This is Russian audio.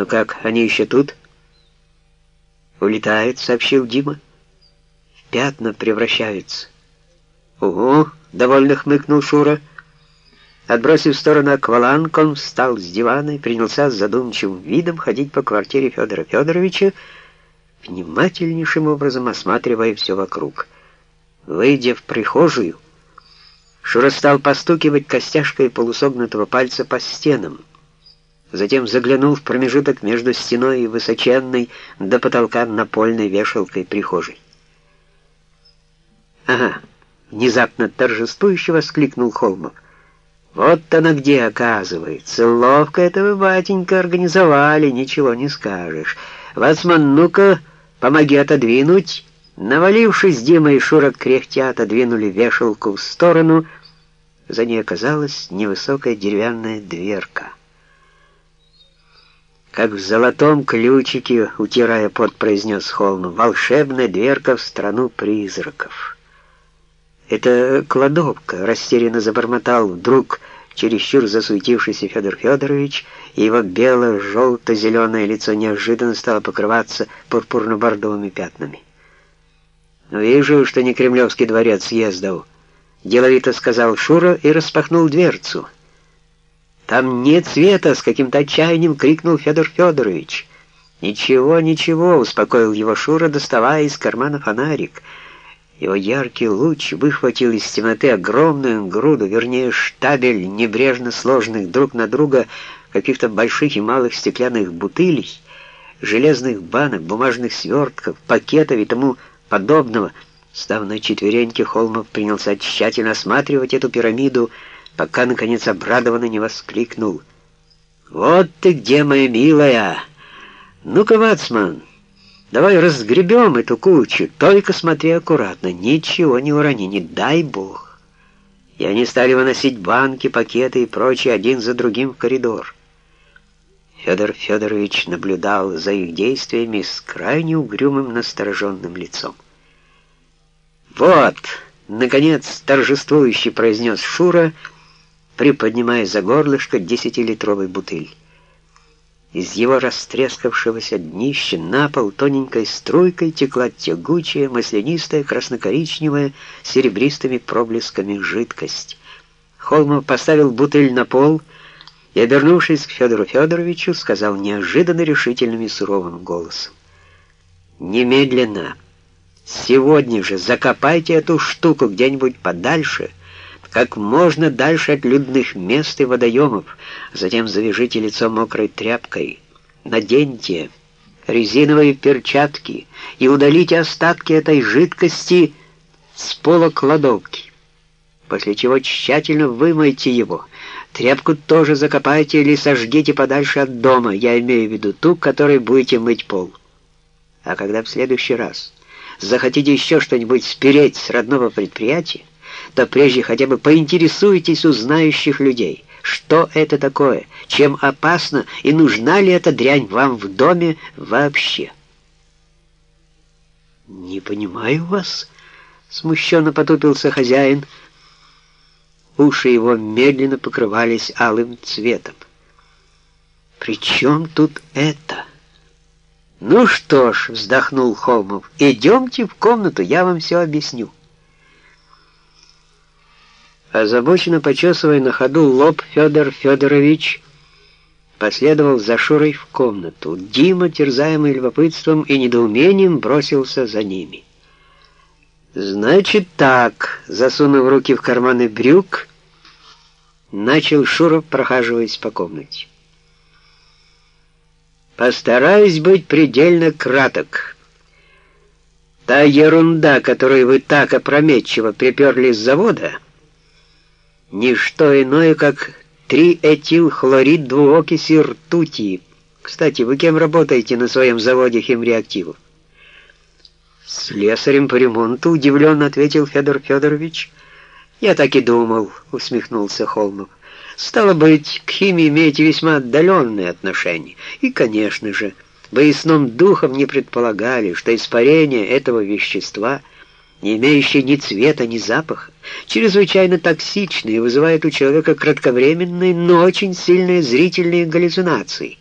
«Ну как, они еще тут?» «Улетают», — сообщил Дима. «В пятна превращаются». «Угу», — довольно хмыкнул Шура. Отбросив в сторону акваланг, он встал с дивана и принялся с задумчивым видом ходить по квартире Федора Федоровича, внимательнейшим образом осматривая все вокруг. Выйдя в прихожую, Шура стал постукивать костяшкой полусогнутого пальца по стенам. Затем заглянул в промежуток между стеной и высоченной до потолка напольной вешалкой прихожей. «Ага!» — внезапно торжествующе воскликнул Холмов. «Вот она где, оказывается. Ловко это вы, батенька, организовали, ничего не скажешь. Вацман, ну-ка, помоги отодвинуть». Навалившись, Дима и Шура кряхтя отодвинули вешалку в сторону. За ней оказалась невысокая деревянная дверка. Как в золотом ключике, утирая пот, произнес Холм, волшебная дверка в страну призраков. «Это кладовка», — растерянно забормотал вдруг чересчур засуетившийся Федор Федорович, и его бело-желто-зеленое лицо неожиданно стало покрываться пурпурно-бордовыми пятнами. «Вижу, что не Кремлевский дворец съездов», — деловито сказал Шура и распахнул дверцу. «Там нет света!» — с каким-то отчаянием крикнул Федор Федорович. «Ничего, ничего!» — успокоил его Шура, доставая из кармана фонарик. Его яркий луч выхватил из темноты огромную груду, вернее, штабель небрежно сложенных друг на друга каких-то больших и малых стеклянных бутылей, железных банок, бумажных свертков, пакетов и тому подобного. Став на четвереньки, Холмов принялся тщательно осматривать эту пирамиду, пока, наконец, обрадованно не воскликнул. «Вот ты где, моя милая! Ну-ка, Вацман, давай разгребем эту кучу, только смотри аккуратно, ничего не урони, не дай бог!» И они стали выносить банки, пакеты и прочее один за другим в коридор. Федор Федорович наблюдал за их действиями с крайне угрюмым настороженным лицом. «Вот!» — наконец торжествующе произнес Шура, приподнимая за горлышко десятилитровый бутыль. Из его растрескавшегося днища на пол тоненькой струйкой текла тягучая, маслянистая, краснокоричневая, серебристыми проблесками жидкость. Холмов поставил бутыль на пол — и, обернувшись к Федору Федоровичу, сказал неожиданно решительным и суровым голосом. «Немедленно, сегодня же закопайте эту штуку где-нибудь подальше, как можно дальше от людных мест и водоемов, затем завяжите лицо мокрой тряпкой, наденьте резиновые перчатки и удалите остатки этой жидкости с пола кладовки, после чего тщательно вымойте его» Тряпку тоже закопайте или сожгите подальше от дома, я имею в виду ту, которой будете мыть пол. А когда в следующий раз захотите еще что-нибудь спереть с родного предприятия, то прежде хотя бы поинтересуйтесь у знающих людей, что это такое, чем опасно и нужна ли эта дрянь вам в доме вообще. «Не понимаю вас», — смущенно потупился хозяин, — Уши его медленно покрывались алым цветом. «При чем тут это?» «Ну что ж», — вздохнул Холмов, — «идемте в комнату, я вам все объясню». Озабоченно почесывая на ходу лоб Федор Федорович, последовал за Шурой в комнату. Дима, терзаемый любопытством и недоумением, бросился за ними. «Значит так», — засунув руки в карманы брюк, начал Шуров, прохаживаясь по комнате. Постараюсь быть предельно краток. Та ерунда, которую вы так опрометчиво приперли с завода, не что иное, как триэтилхлорид двуокиси ртути. Кстати, вы кем работаете на своем заводе химреактивов? «Слесарем по ремонту», — удивленно ответил Федор Федорович. «Я так и думал», — усмехнулся Холмов. «Стало быть, к химии имеете весьма отдаленные отношения. И, конечно же, вы и сном духом не предполагали, что испарение этого вещества, не имеющее ни цвета, ни запаха, чрезвычайно токсично и вызывает у человека кратковременные, но очень сильные зрительные галлюцинации».